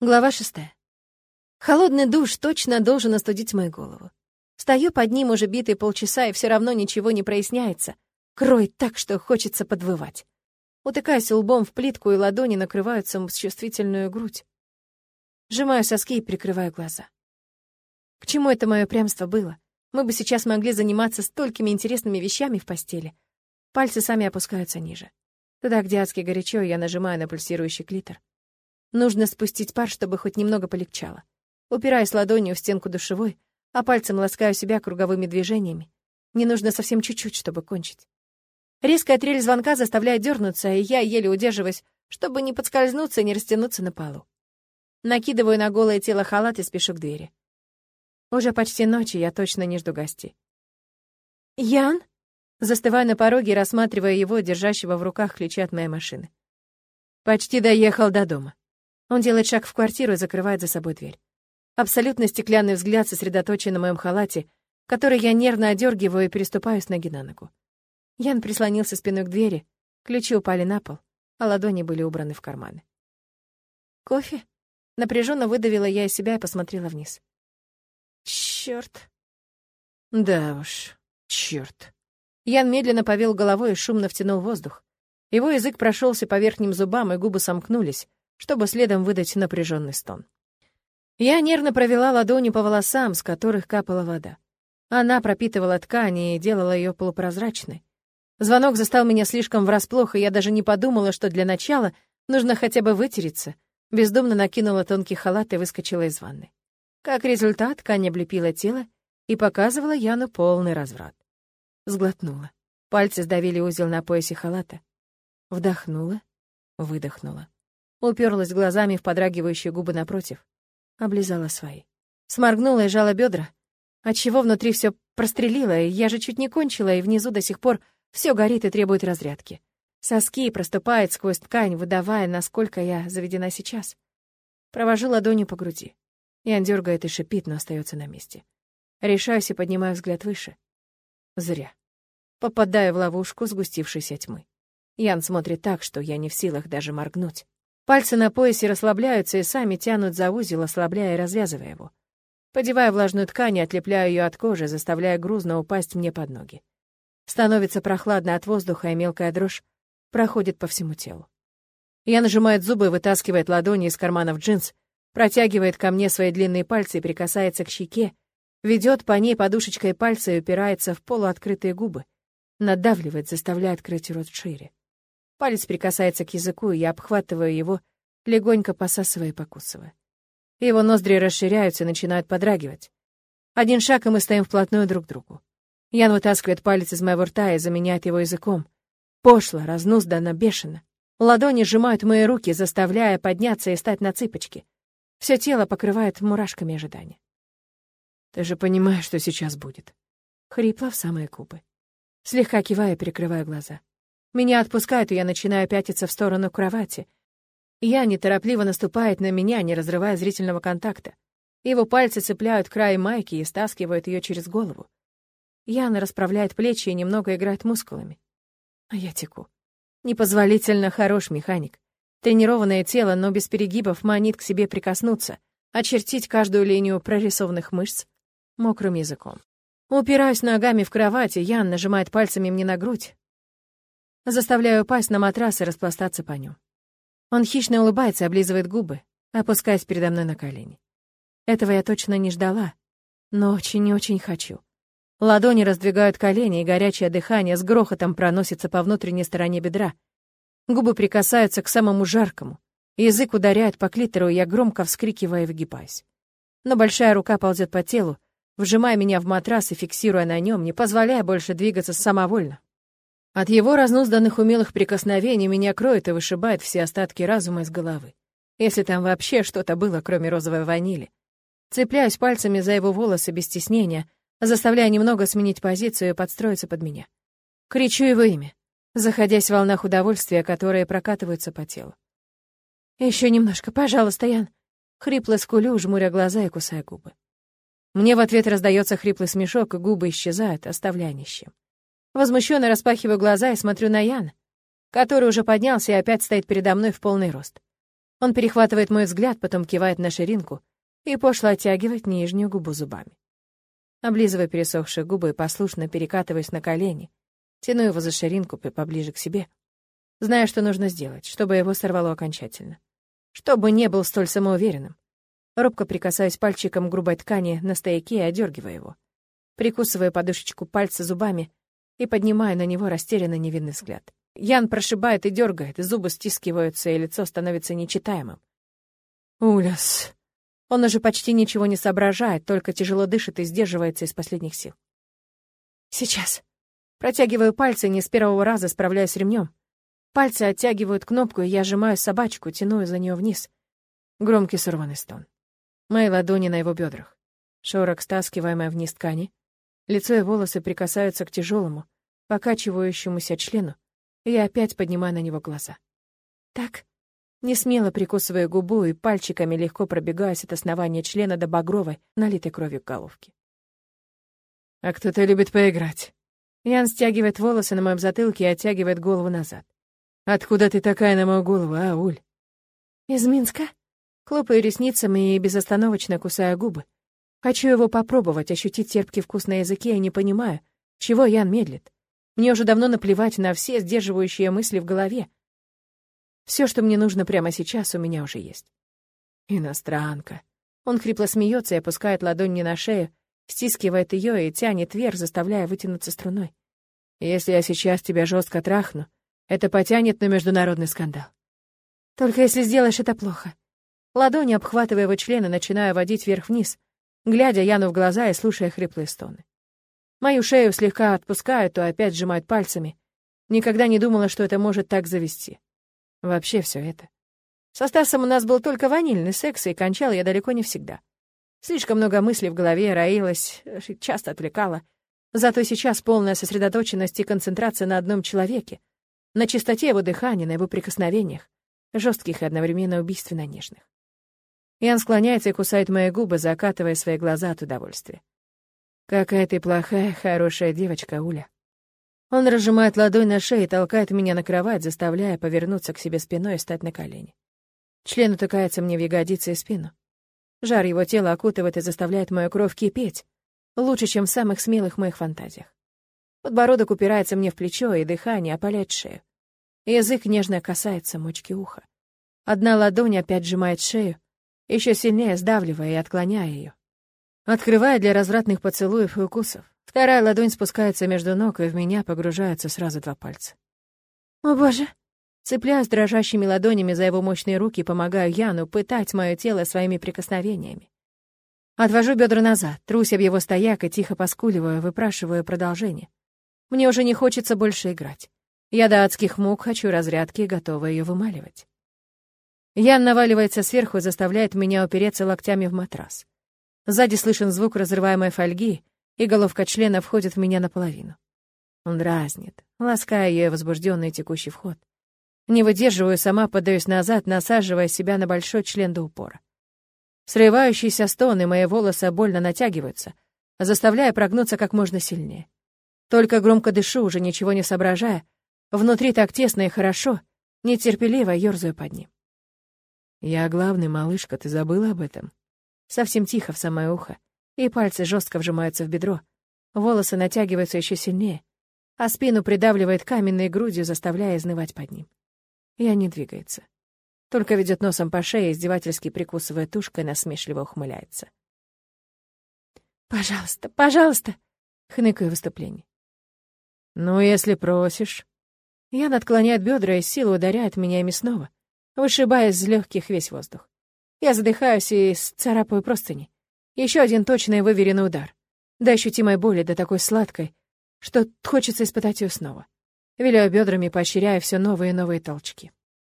Глава шестая. Холодный душ точно должен остудить мою голову. Стою под ним уже битые полчаса, и все равно ничего не проясняется. Кроет так, что хочется подвывать. Утыкаюсь лбом в плитку, и ладони накрываются в чувствительную грудь. Сжимаю соски и прикрываю глаза. К чему это мое прямство было? Мы бы сейчас могли заниматься столькими интересными вещами в постели. Пальцы сами опускаются ниже. Туда, где адски горячо, я нажимаю на пульсирующий клитор. Нужно спустить пар, чтобы хоть немного полегчало. Упираюсь ладонью в стенку душевой, а пальцем ласкаю себя круговыми движениями. Мне нужно совсем чуть-чуть, чтобы кончить. Резкая трель звонка заставляет дернуться, и я еле удерживаюсь, чтобы не подскользнуться и не растянуться на полу. Накидываю на голое тело халат и спешу к двери. Уже почти ночь, и я точно не жду гостей. «Ян?» Застываю на пороге, рассматривая его, держащего в руках ключи от моей машины. Почти доехал до дома. Он делает шаг в квартиру и закрывает за собой дверь. Абсолютно стеклянный взгляд сосредоточен на моем халате, который я нервно одергиваю и переступаю с ноги на ногу. Ян прислонился спиной к двери, ключи упали на пол, а ладони были убраны в карманы. «Кофе?» Напряженно выдавила я из себя и посмотрела вниз. Черт. Да уж, черт. Ян медленно повел головой и шумно втянул воздух. Его язык прошелся по верхним зубам, и губы сомкнулись, чтобы следом выдать напряженный стон. Я нервно провела ладонью по волосам, с которых капала вода. Она пропитывала ткань и делала ее полупрозрачной. Звонок застал меня слишком врасплох, и я даже не подумала, что для начала нужно хотя бы вытереться. Бездумно накинула тонкий халат и выскочила из ванны. Как результат, ткань облепила тело и показывала Яну полный разврат. Сглотнула. Пальцы сдавили узел на поясе халата. Вдохнула, выдохнула уперлась глазами в подрагивающие губы напротив, облизала свои. Сморгнула и жала бедра, отчего внутри все прострелило, и я же чуть не кончила, и внизу до сих пор все горит и требует разрядки. Соски проступают сквозь ткань, выдавая, насколько я заведена сейчас. Провожу ладонью по груди. Ян дергает и шипит, но остается на месте. Решаюсь и поднимаю взгляд выше. Зря. Попадаю в ловушку сгустившейся тьмы. Ян смотрит так, что я не в силах даже моргнуть. Пальцы на поясе расслабляются и сами тянут за узел, ослабляя и развязывая его. Подевая влажную ткань и отлепляю ее от кожи, заставляя грузно упасть мне под ноги. Становится прохладно от воздуха, и мелкая дрожь проходит по всему телу. Я нажимает зубы вытаскивает ладони из карманов джинс, протягивает ко мне свои длинные пальцы и прикасается к щеке, ведет по ней подушечкой пальца и упирается в полуоткрытые губы, надавливает, заставляя открыть рот шире. Палец прикасается к языку, и я обхватываю его, легонько посасывая и покусывая. Его ноздри расширяются и начинают подрагивать. Один шаг, и мы стоим вплотную друг к другу. Ян вытаскивает палец из моего рта и заменяет его языком. Пошло, разнузданно, бешено. Ладони сжимают мои руки, заставляя подняться и стать на цыпочки. Все тело покрывает мурашками ожидания. «Ты же понимаешь, что сейчас будет?» Хрипло в самые кубы. Слегка кивая, перекрывая глаза. Меня отпускают, и я начинаю пятиться в сторону кровати. Я неторопливо наступает на меня, не разрывая зрительного контакта. Его пальцы цепляют край майки и стаскивают ее через голову. Яна расправляет плечи и немного играет мускулами. А я теку. Непозволительно хорош механик. Тренированное тело, но без перегибов, манит к себе прикоснуться, очертить каждую линию прорисованных мышц мокрым языком. Упираюсь ногами в кровать, и Ян нажимает пальцами мне на грудь, Заставляю упасть на матрас и распластаться по нему. Он хищно улыбается облизывает губы, опускаясь передо мной на колени. Этого я точно не ждала, но очень и очень хочу. Ладони раздвигают колени, и горячее дыхание с грохотом проносится по внутренней стороне бедра. Губы прикасаются к самому жаркому. Язык ударяет по клитору, и я громко вскрикиваю и выгибаюсь. Но большая рука ползет по телу, вжимая меня в матрас и фиксируя на нем, не позволяя больше двигаться самовольно. От его разнузданных умелых прикосновений меня кроет и вышибает все остатки разума из головы. Если там вообще что-то было, кроме розовой ванили. Цепляюсь пальцами за его волосы без стеснения, заставляя немного сменить позицию и подстроиться под меня. Кричу его имя, заходясь в волнах удовольствия, которые прокатываются по телу. Еще немножко, пожалуйста, Ян!» Хрипло скулю, жмуря глаза и кусая губы. Мне в ответ раздается хриплый смешок, и губы исчезают, оставляя ни с чем. Возмущенно распахиваю глаза и смотрю на Яна, который уже поднялся и опять стоит передо мной в полный рост. Он перехватывает мой взгляд, потом кивает на ширинку и пошло оттягивает нижнюю губу зубами. Облизывая пересохшие губы и послушно перекатываясь на колени, тяну его за ширинку поближе к себе, зная, что нужно сделать, чтобы его сорвало окончательно. Чтобы не был столь самоуверенным. Робко прикасаюсь пальчиком к грубой ткани на стояке и одергиваю его. Прикусываю подушечку пальца зубами и поднимаю на него растерянно невинный взгляд. Ян прошибает и дергает, зубы стискиваются, и лицо становится нечитаемым. Ужас. Он уже почти ничего не соображает, только тяжело дышит и сдерживается из последних сил. Сейчас. Протягиваю пальцы, не с первого раза справляюсь с ремнем. Пальцы оттягивают кнопку, и я сжимаю собачку, тяну за нее вниз. Громкий сорванный стон. Мои ладони на его бедрах. Шорох, стаскиваемая вниз ткани. Лицо и волосы прикасаются к тяжелому, покачивающемуся члену, и я опять поднимаю на него глаза. Так, не смело прикусывая губу и пальчиками легко пробегаясь от основания члена до багровой, налитой кровью головки. «А кто-то любит поиграть». Ян стягивает волосы на моем затылке и оттягивает голову назад. «Откуда ты такая на мою голову, а, Уль?» «Из Минска?» Хлопаю ресницами и безостановочно кусаю губы. Хочу его попробовать, ощутить терпкий вкус на языке и не понимаю, чего Ян медлит. Мне уже давно наплевать на все сдерживающие мысли в голове. Все, что мне нужно прямо сейчас, у меня уже есть. Иностранка. Он хрипло смеется и опускает ладонь мне на шею, стискивает ее и тянет вверх, заставляя вытянуться струной. Если я сейчас тебя жестко трахну, это потянет на международный скандал. Только если сделаешь это плохо. Ладони, обхватывая его члены, начинаю водить вверх-вниз, глядя Яну в глаза и слушая хриплые стоны. Мою шею слегка отпускают, то опять сжимают пальцами. Никогда не думала, что это может так завести. Вообще все это. Со Стасом у нас был только ванильный секс, и кончал я далеко не всегда. Слишком много мыслей в голове роилось, часто отвлекала. Зато сейчас полная сосредоточенность и концентрация на одном человеке, на чистоте его дыхания, на его прикосновениях, жестких и одновременно убийственно нежных. Ян склоняется и кусает мои губы, закатывая свои глаза от удовольствия. «Какая ты плохая, хорошая девочка, Уля». Он разжимает ладонь на шее и толкает меня на кровать, заставляя повернуться к себе спиной и стать на колени. Член утыкается мне в ягодицы и спину. Жар его тела окутывает и заставляет мою кровь кипеть, лучше, чем в самых смелых моих фантазиях. Подбородок упирается мне в плечо, и дыхание опаляет шею. Язык нежно касается мочки уха. Одна ладонь опять сжимает шею, еще сильнее сдавливая и отклоняя ее. Открывая для развратных поцелуев и укусов. Вторая ладонь спускается между ног, и в меня погружаются сразу два пальца. «О, боже!» Цепляюсь дрожащими ладонями за его мощные руки и помогаю Яну пытать мое тело своими прикосновениями. Отвожу бедра назад, трусь об его стояк и тихо поскуливаю, выпрашиваю продолжение. Мне уже не хочется больше играть. Я до адских мук хочу разрядки и готова ее вымаливать. Ян наваливается сверху и заставляет меня упереться локтями в матрас. Сзади слышен звук разрываемой фольги, и головка члена входит в меня наполовину. Он дразнит, лаская ее возбужденный текущий вход. Не выдерживаю, сама подаюсь назад, насаживая себя на большой член до упора. Срывающиеся стоны, мои волосы больно натягиваются, заставляя прогнуться как можно сильнее. Только громко дышу, уже ничего не соображая. Внутри так тесно и хорошо, нетерпеливо ёрзаю под ним. «Я главный, малышка, ты забыла об этом?» Совсем тихо в самое ухо, и пальцы жестко вжимаются в бедро. Волосы натягиваются еще сильнее, а спину придавливает каменной грудью, заставляя изнывать под ним. Я не двигается. Только ведет носом по шее, издевательски прикусывая тушкой, насмешливо ухмыляется. «Пожалуйста, пожалуйста!» — хныкаю выступление. «Ну, если просишь...» Я отклоняет бедра и силу ударяет меня мясного вышибая из легких весь воздух. Я задыхаюсь и царапаю простыни. Еще один точный выверенный удар. До ощутимой боли, до такой сладкой, что хочется испытать ее снова. Виляю бедрами, поощряя все новые и новые толчки.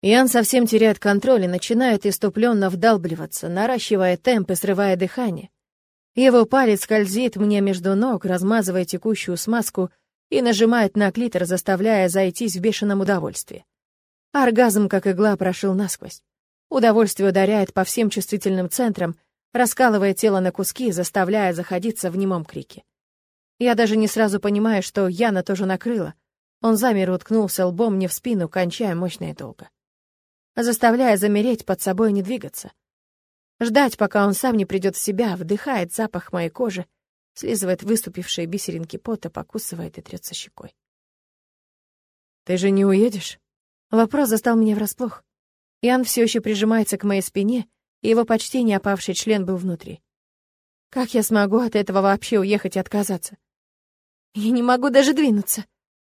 Ян совсем теряет контроль и начинает иступленно вдалбливаться, наращивая темп и срывая дыхание. Его палец скользит мне между ног, размазывая текущую смазку и нажимает на клитор, заставляя зайтись в бешеном удовольствии. Оргазм, как игла, прошил насквозь. Удовольствие ударяет по всем чувствительным центрам, раскалывая тело на куски, заставляя заходиться в немом крике. Я даже не сразу понимаю, что Яна тоже накрыла. Он замер уткнулся лбом мне в спину, кончая мощно и долго. заставляя замереть под собой и не двигаться. Ждать, пока он сам не придет в себя, вдыхает запах моей кожи, слизывает выступившие бисеринки пота, покусывает и трется щекой. «Ты же не уедешь?» Вопрос застал меня врасплох. Ян все еще прижимается к моей спине, и его почти не опавший член был внутри. Как я смогу от этого вообще уехать и отказаться? Я не могу даже двинуться.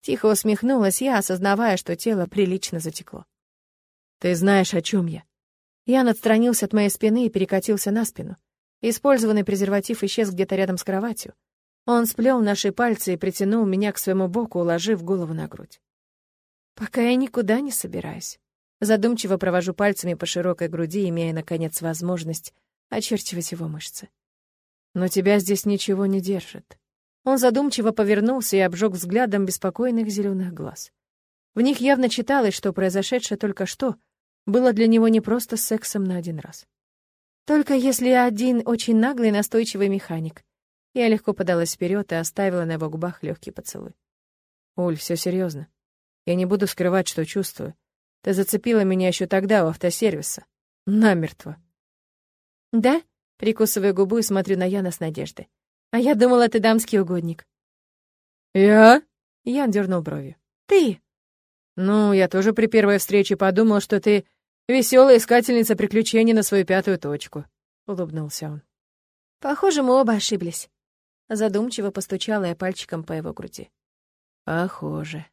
Тихо усмехнулась я, осознавая, что тело прилично затекло. Ты знаешь, о чем я. Ян отстранился от моей спины и перекатился на спину. Использованный презерватив исчез где-то рядом с кроватью. Он сплел наши пальцы и притянул меня к своему боку, уложив голову на грудь. Пока я никуда не собираюсь. Задумчиво провожу пальцами по широкой груди, имея, наконец, возможность очерчивать его мышцы. Но тебя здесь ничего не держит. Он задумчиво повернулся и обжег взглядом беспокойных зеленых глаз. В них явно читалось, что произошедшее только что было для него не просто сексом на один раз. Только если один очень наглый настойчивый механик. Я легко подалась вперед и оставила на его губах легкий поцелуй. «Уль, все серьезно. Я не буду скрывать, что чувствую. Ты зацепила меня еще тогда у автосервиса. Намертво». «Да?» Прикусываю губу и смотрю на Яна с надеждой. «А я думала, ты дамский угодник». «Я?» Ян дернул бровью. «Ты?» «Ну, я тоже при первой встрече подумал, что ты веселая искательница приключений на свою пятую точку», — улыбнулся он. «Похоже, мы оба ошиблись». Задумчиво постучала я пальчиком по его груди. «Похоже»,